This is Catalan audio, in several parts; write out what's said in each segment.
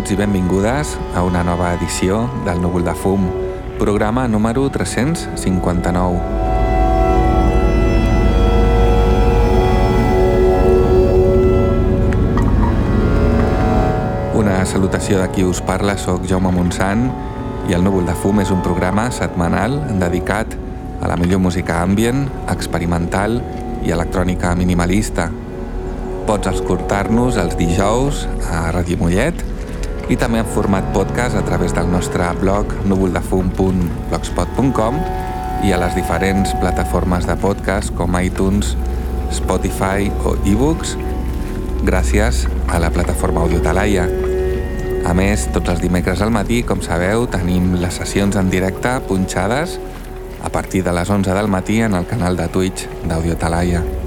benvinguts i benvingudes a una nova edició del Núvol de Fum, programa número 359. Una salutació de qui us parla, sóc Jaume Montsant i el Núvol de Fum és un programa setmanal dedicat a la millor música ambient, experimental i electrònica minimalista, Pots escoltar-nos els dijous a Ràdio Mollet i també en format podcast a través del nostre blog núvoldefum.blogspot.com i a les diferents plataformes de podcast com iTunes, Spotify o ebooks gràcies a la plataforma Audiotalaia. A més, tots els dimecres al matí, com sabeu, tenim les sessions en directe punxades a partir de les 11 del matí en el canal de Twitch d'Audiotalaia.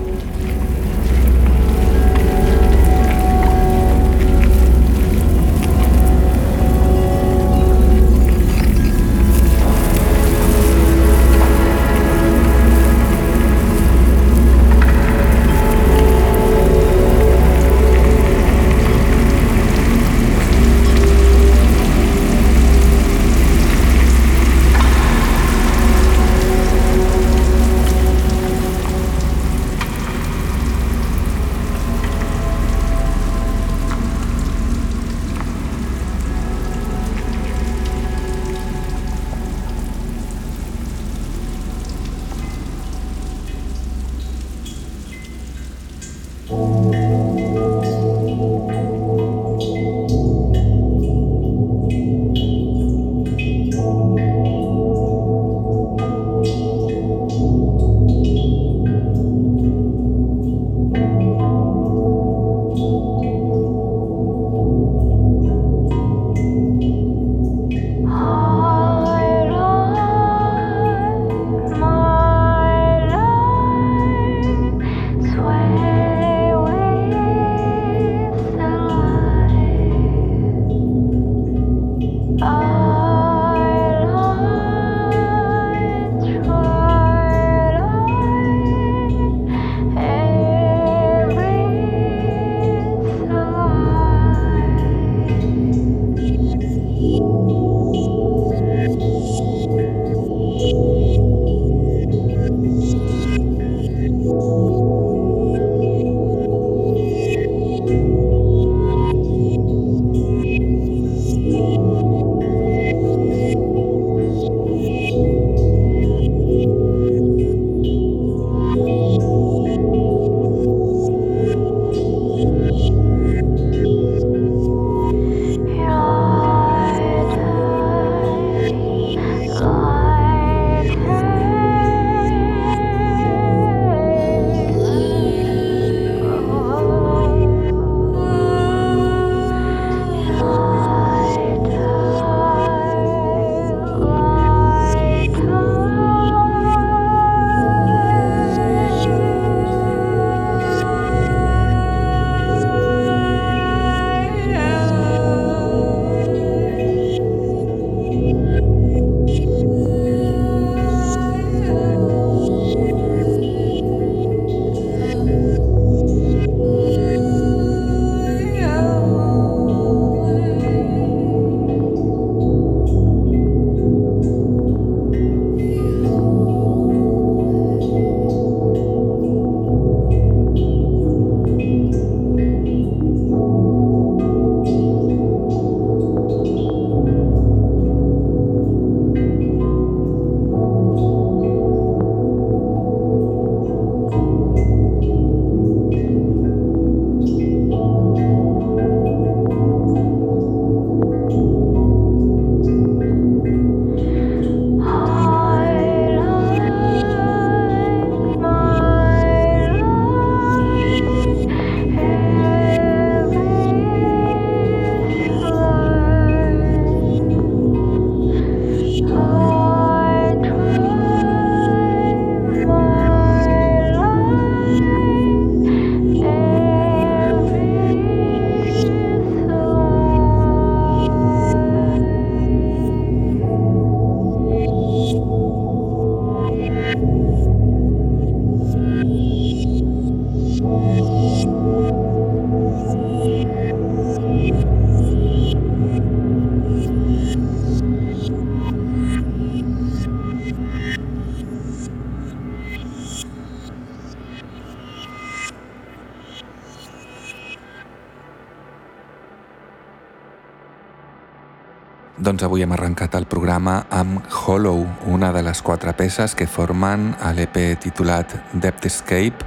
Quatre peces que formen l'EP titulat Depth Escape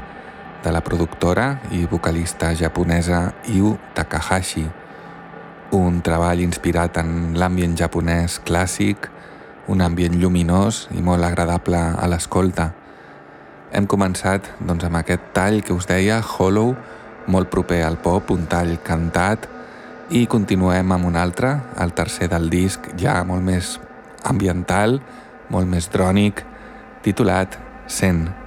de la productora i vocalista japonesa Yu Takahashi. Un treball inspirat en l'ambient japonès clàssic, un ambient lluminós i molt agradable a l'escolta. Hem començat doncs, amb aquest tall que us deia, Hollow, molt proper al pop, un tall cantat, i continuem amb un altre, el tercer del disc, ja molt més ambiental, molt més drònic, titulat Sent.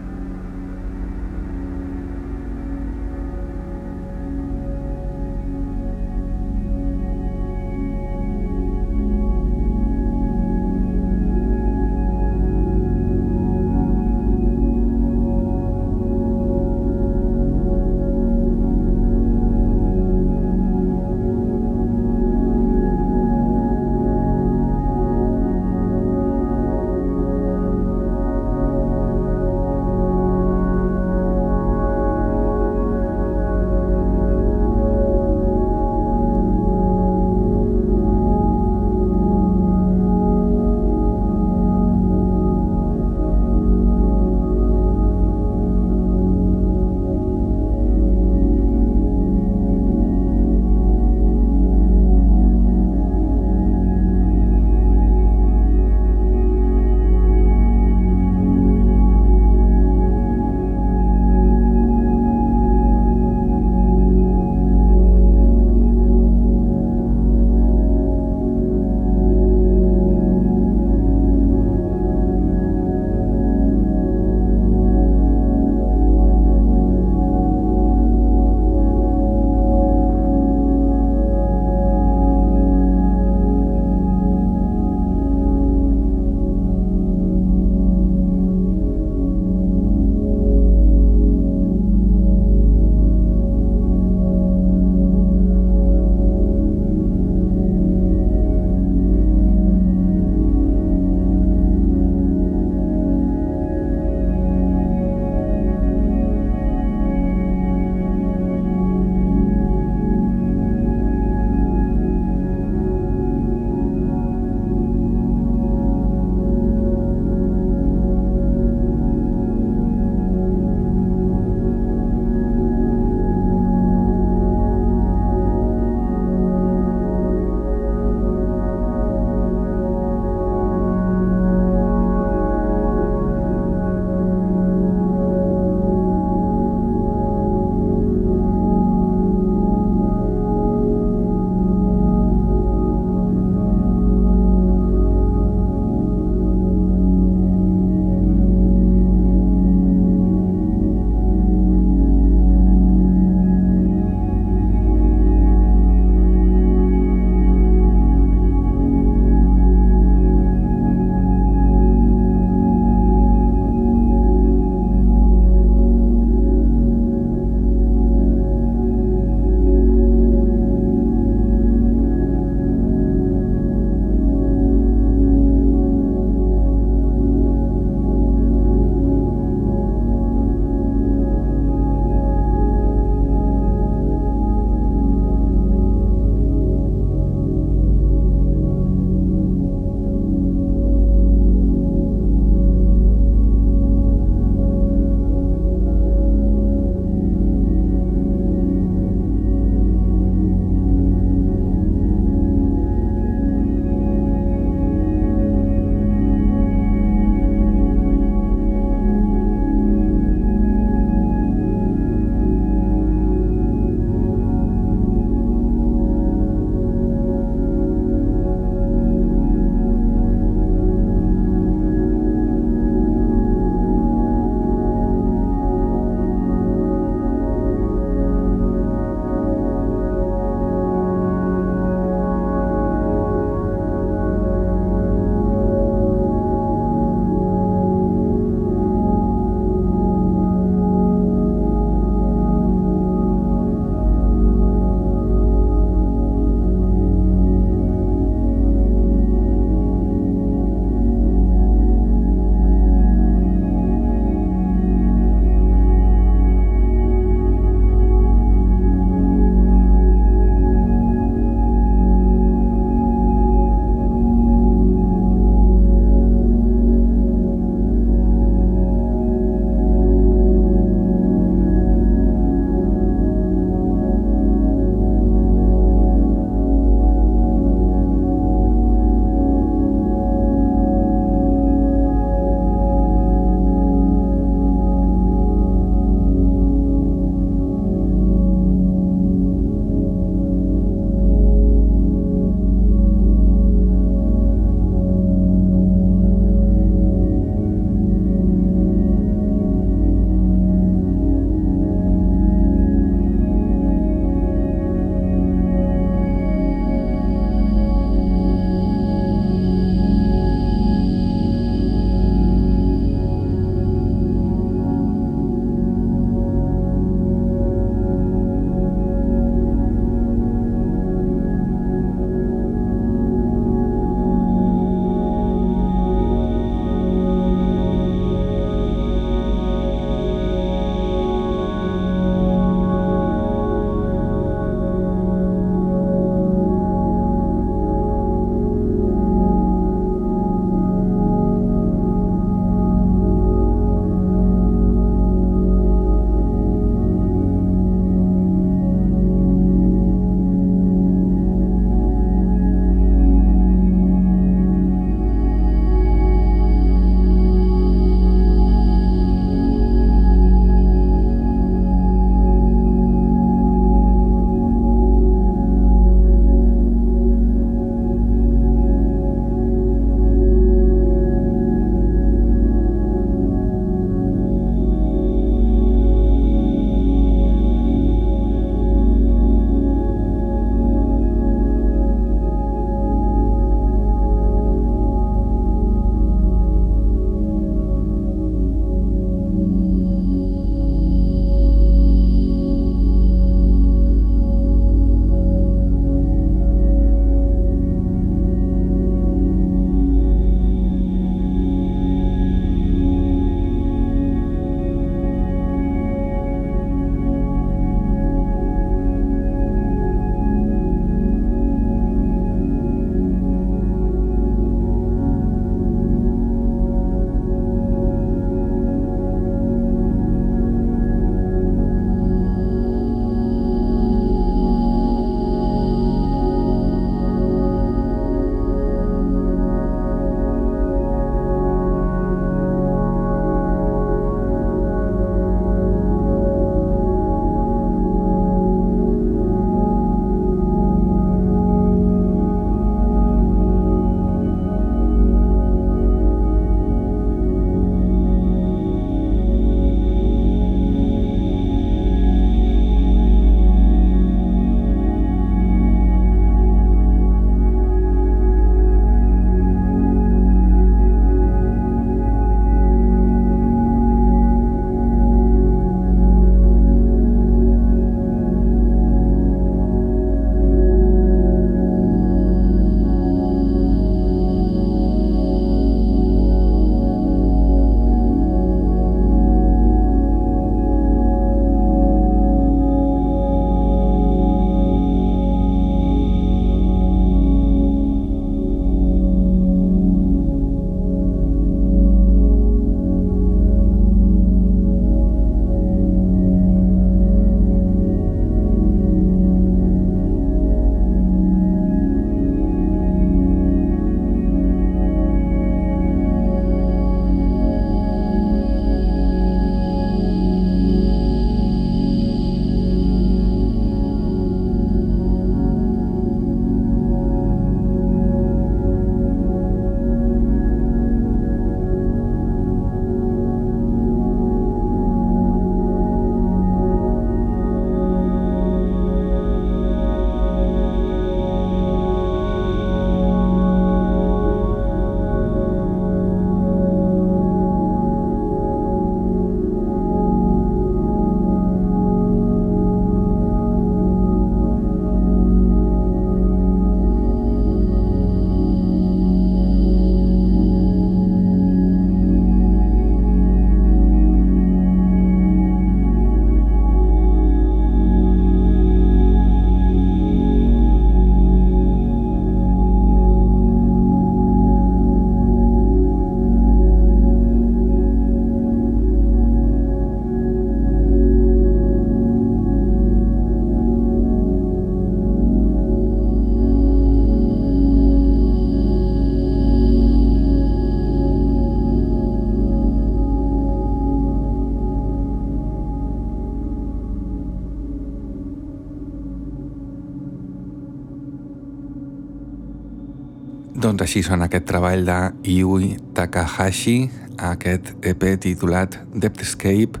Doncs així sona aquest treball de Yui Takahashi, aquest EP titulat Depth Escape,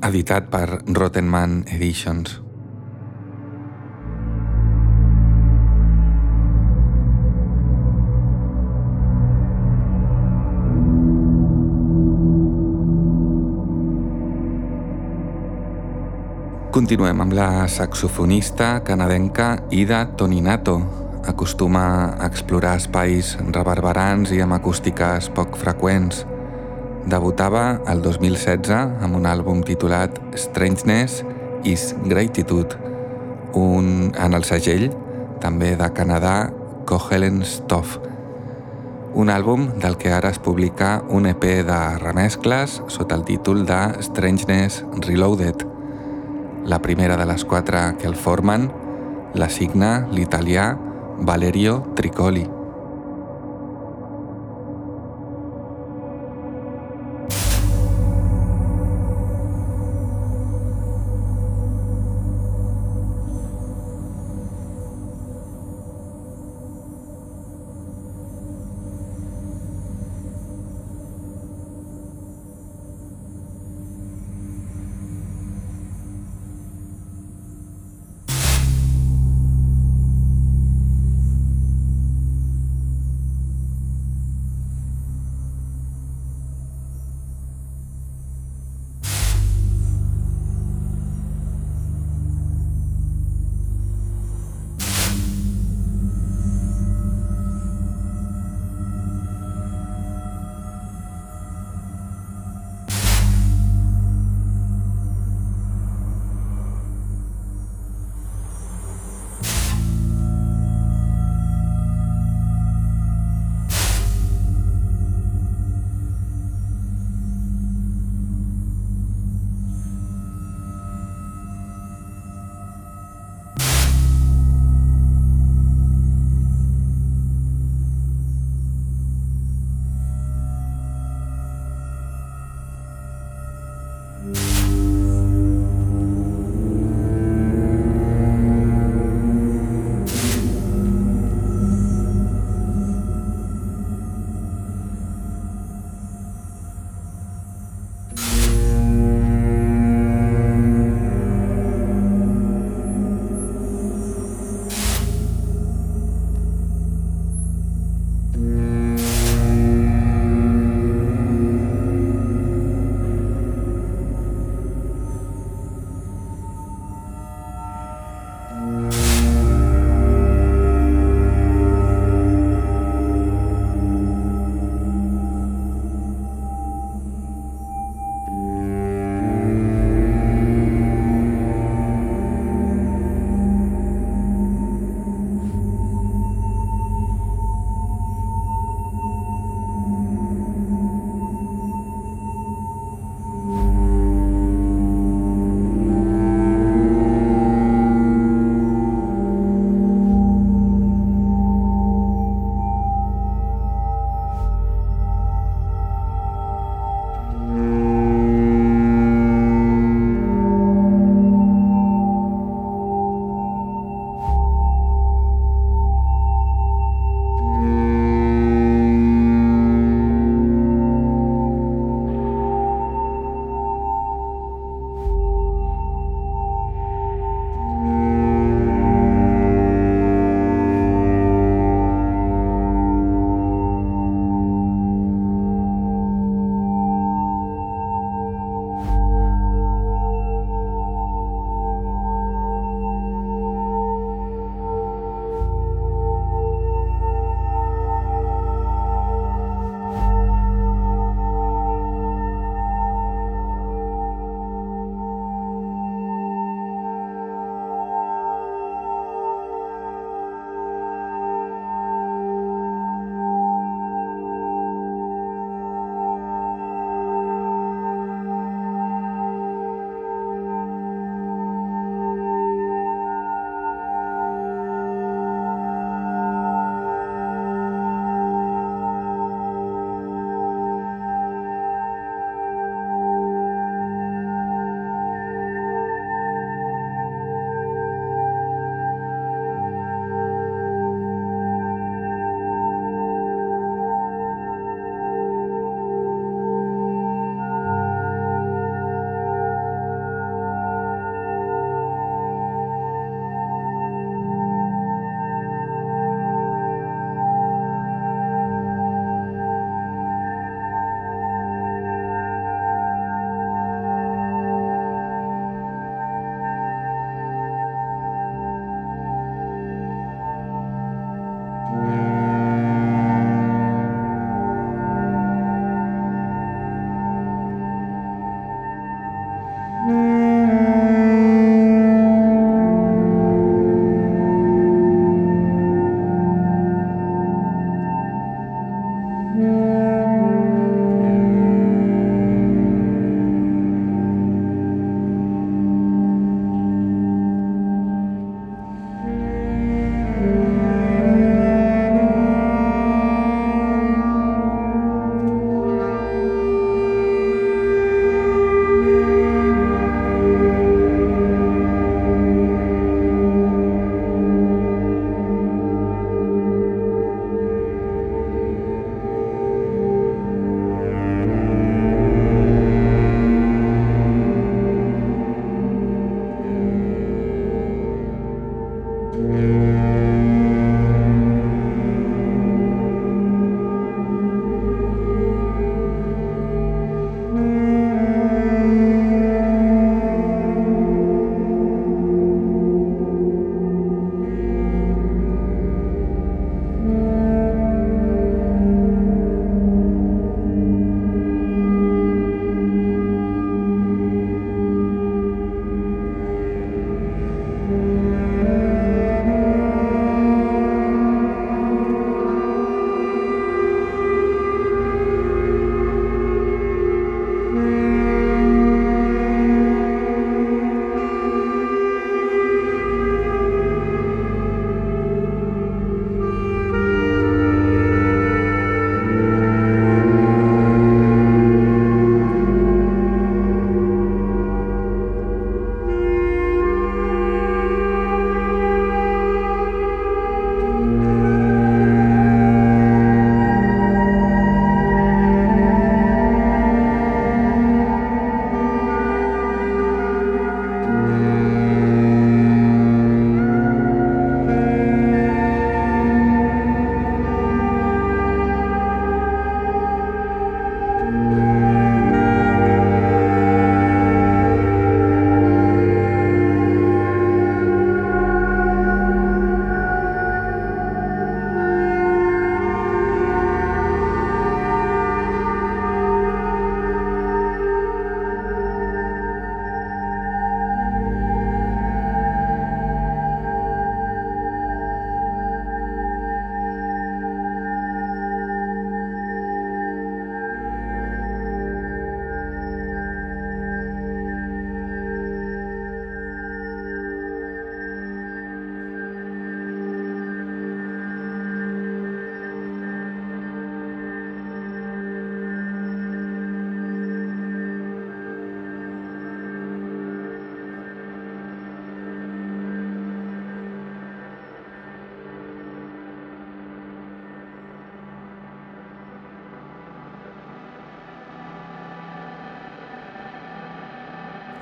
editat per Rottenman Editions. Continuem amb la saxofonista canadenca Ida Toninato. Acostuma a explorar espais reverberants i amb acústiques poc freqüents. Debutava el 2016 amb un àlbum titulat Strangeness is Gratitude, un en el segell, també de Canadà, Cohelen Stoff. Un àlbum del que ara es publica un EP de remescles sota el títol de Strangeness Reloaded. La primera de les quatre que el formen la signa l'italià Valerio Tricoli.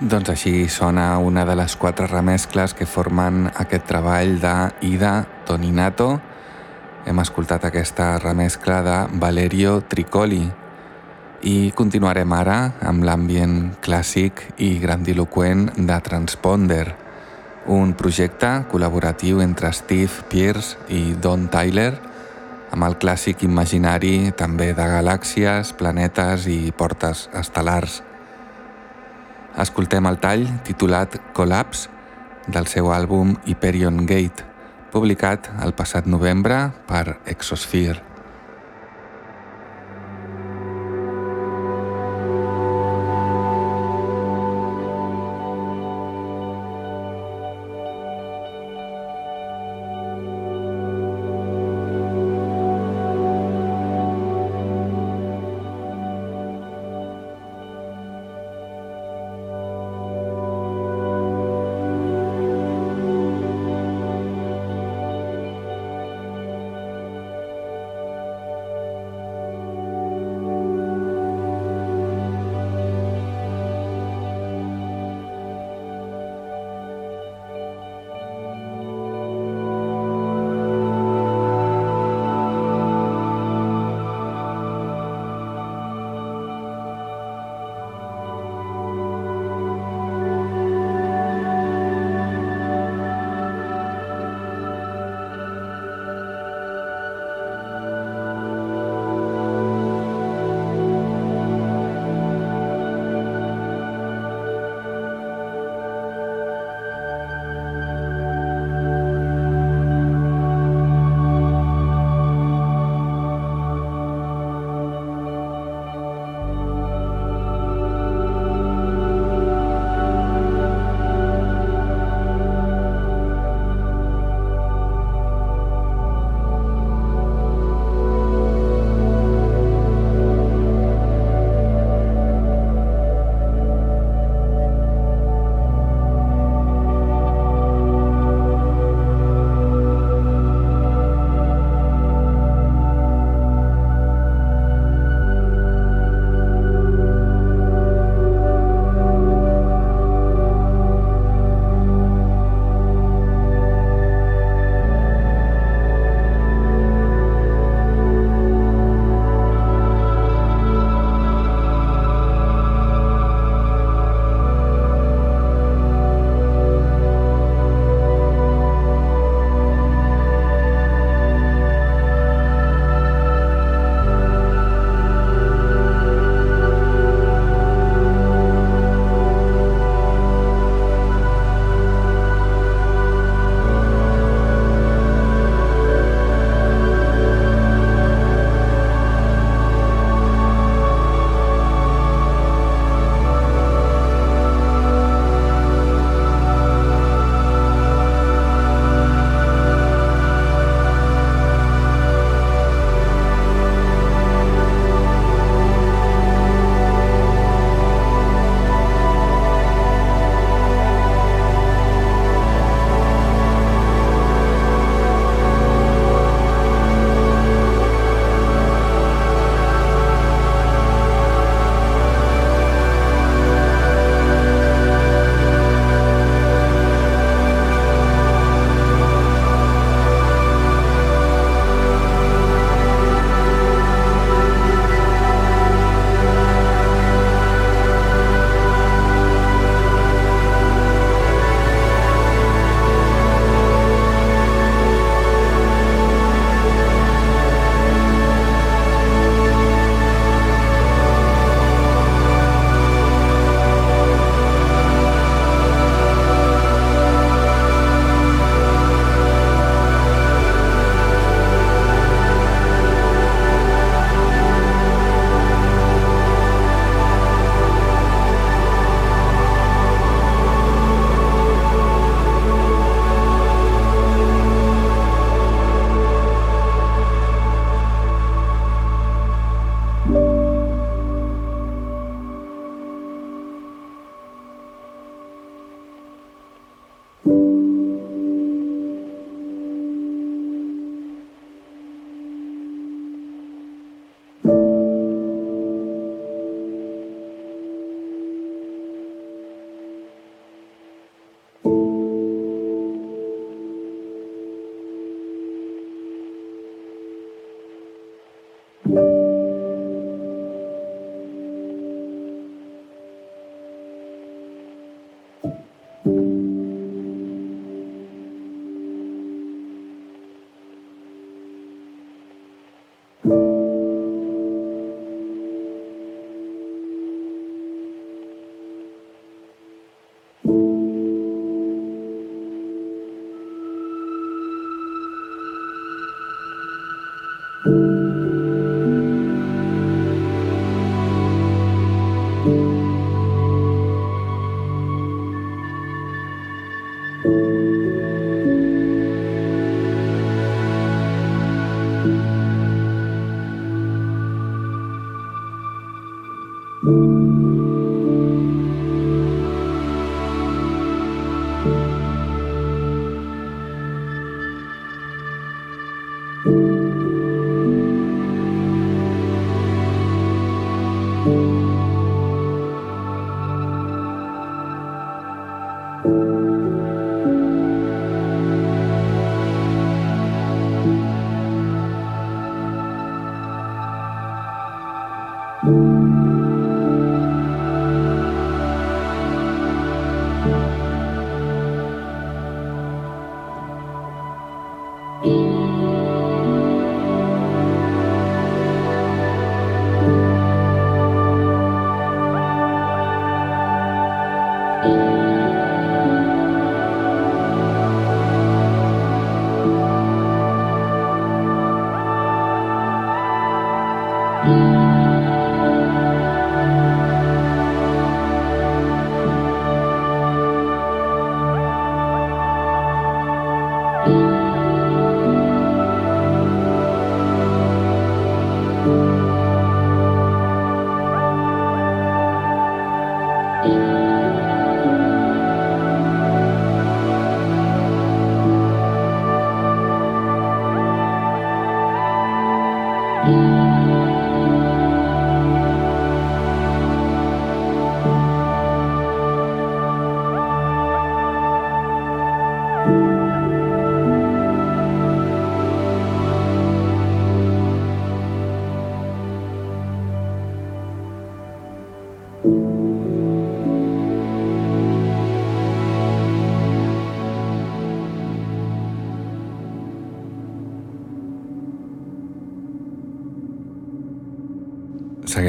Doncs així sona una de les quatre remescles que formen aquest treball de Ida Toninato. Hem escoltat aquesta remescla de Valerio Tricoli i continuarem ara amb l'ambient clàssic i grandiloquent de Transponder, un projecte col·laboratiu entre Steve Pierce i Don Tyler amb el clàssic imaginari també de galàxies, planetes i portes estel·lars. Escoltem el tall titulat Collapse del seu àlbum Hyperion Gate, publicat el passat novembre per Exosphere.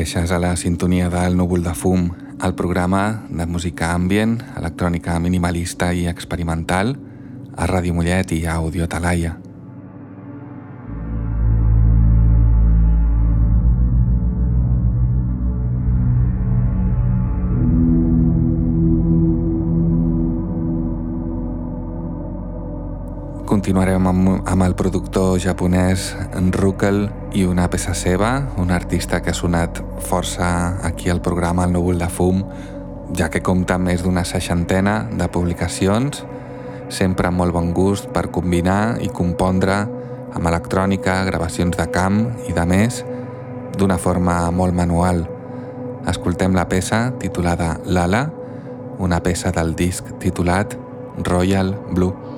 Segueixes a la sintonia del núvol de fum, el programa de música ambient, electrònica minimalista i experimental a Ràdio Mollet i a Audio Talaia. Continuarem amb, amb el productor japonès Rukel i una peça seva, un artista que ha sonat força aquí al programa El núvol de fum, ja que compta més d'una seixantena de publicacions, sempre amb molt bon gust per combinar i compondre amb electrònica, gravacions de camp i de més, d'una forma molt manual. Escoltem la peça titulada Lala, una peça del disc titulat Royal Blue.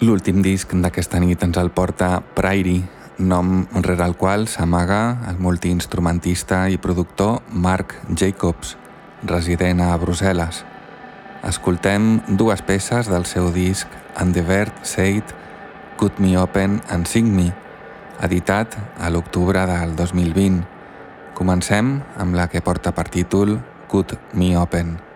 L'últim disc d'aquesta nit ens el porta Prairie, nom rere el qual s'amaga el multiinstrumentista i productor Mark Jacobs, resident a Brussel·les. Escoltem dues peces del seu disc And the Bird Said Cut Me Open and Sing Me, editat a l'octubre del 2020. Comencem amb la que porta per títol Cut Me Open.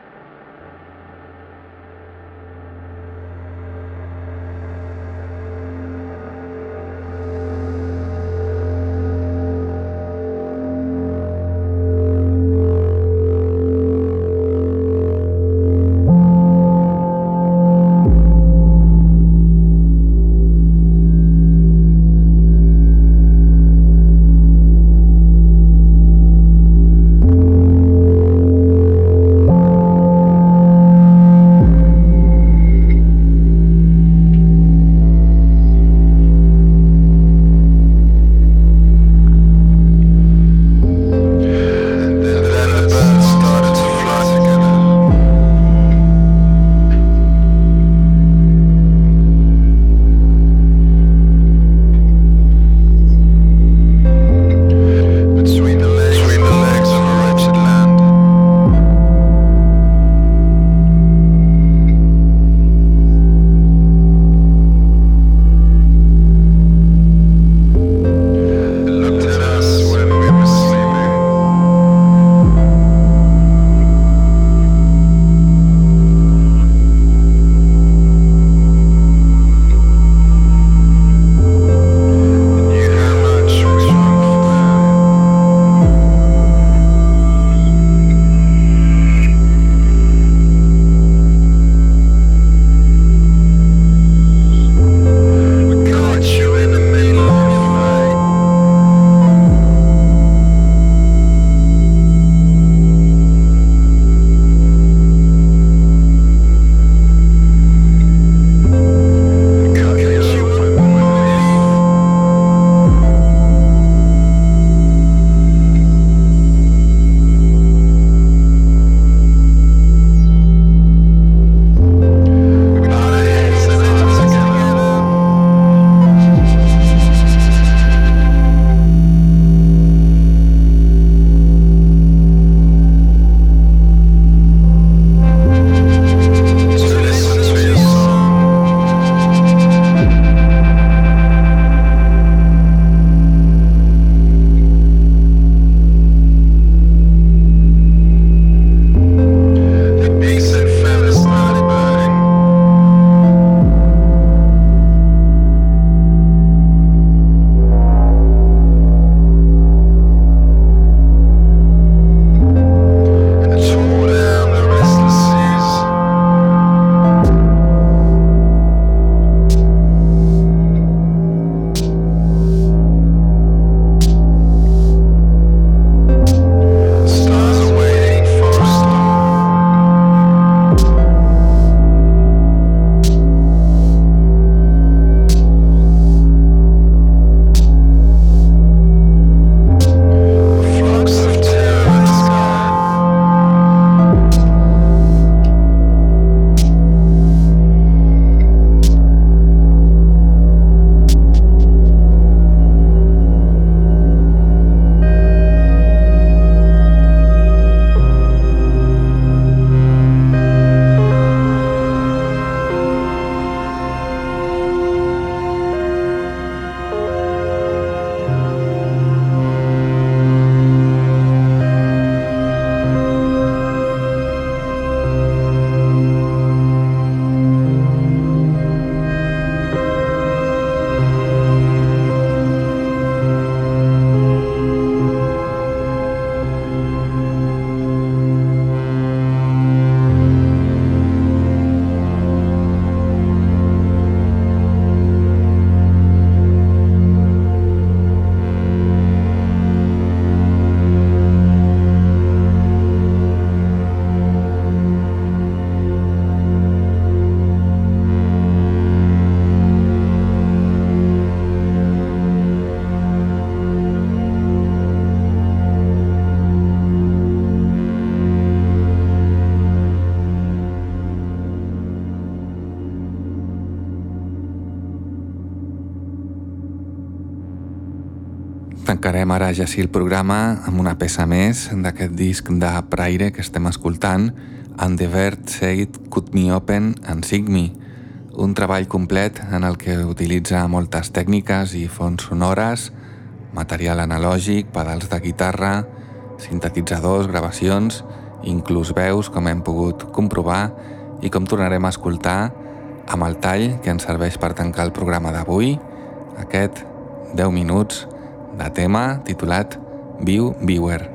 Tancarem ara ja sí el programa amb una peça més d'aquest disc de Praire que estem escoltant, And the Bird Said Cut Me Open and Sig Me, un treball complet en el que utilitza moltes tècniques i fonts sonores, material analògic, pedals de guitarra, sintetitzadors, gravacions, inclús veus, com hem pogut comprovar, i com tornarem a escoltar amb el tall que ens serveix per tancar el programa d'avui, aquest 10 minuts de tema titulat Viu Viewer.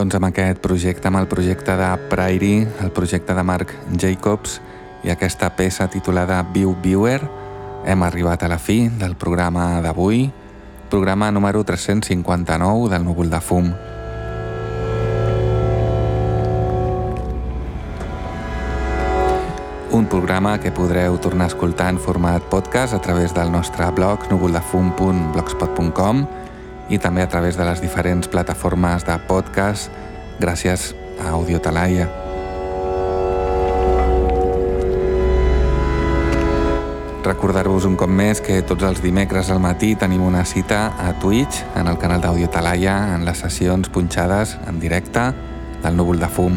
Doncs amb aquest projecte, amb el projecte de Prairie, el projecte de Mark Jacobs i aquesta peça titulada View Viewer, hem arribat a la fi del programa d'avui, programa número 359 del Núvol de Fum. Un programa que podreu tornar a escoltar en format podcast a través del nostre blog núvoldefum.blogspot.com també a través de les diferents plataformes de podcast gràcies a Audio Talaia. Recordar-vos un cop més que tots els dimecres al matí tenim una cita a Twitch, en el canal d'Audio Talaia, en les sessions punxades en directe del núvol de fum.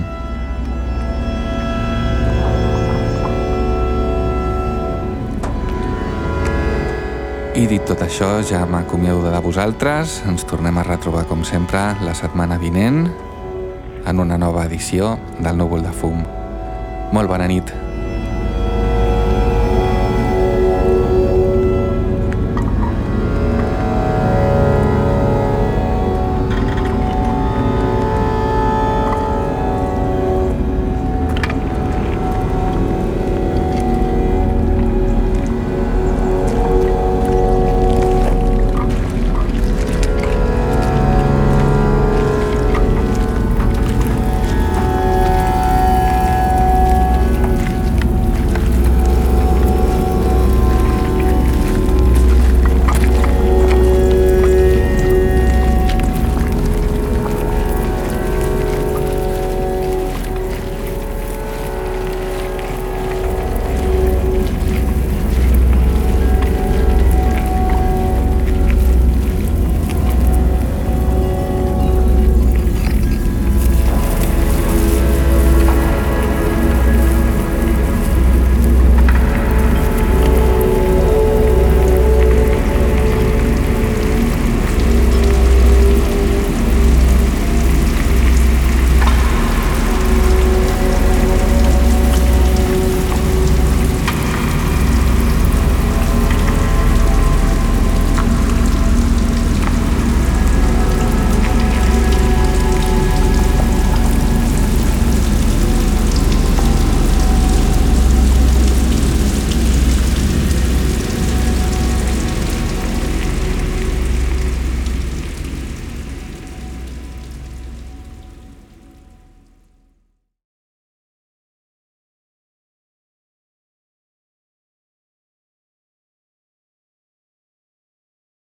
I dit tot això, ja m'acomiado de vosaltres. Ens tornem a retrobar, com sempre, la setmana vinent en una nova edició del Núvol de Fum. Molt bona nit.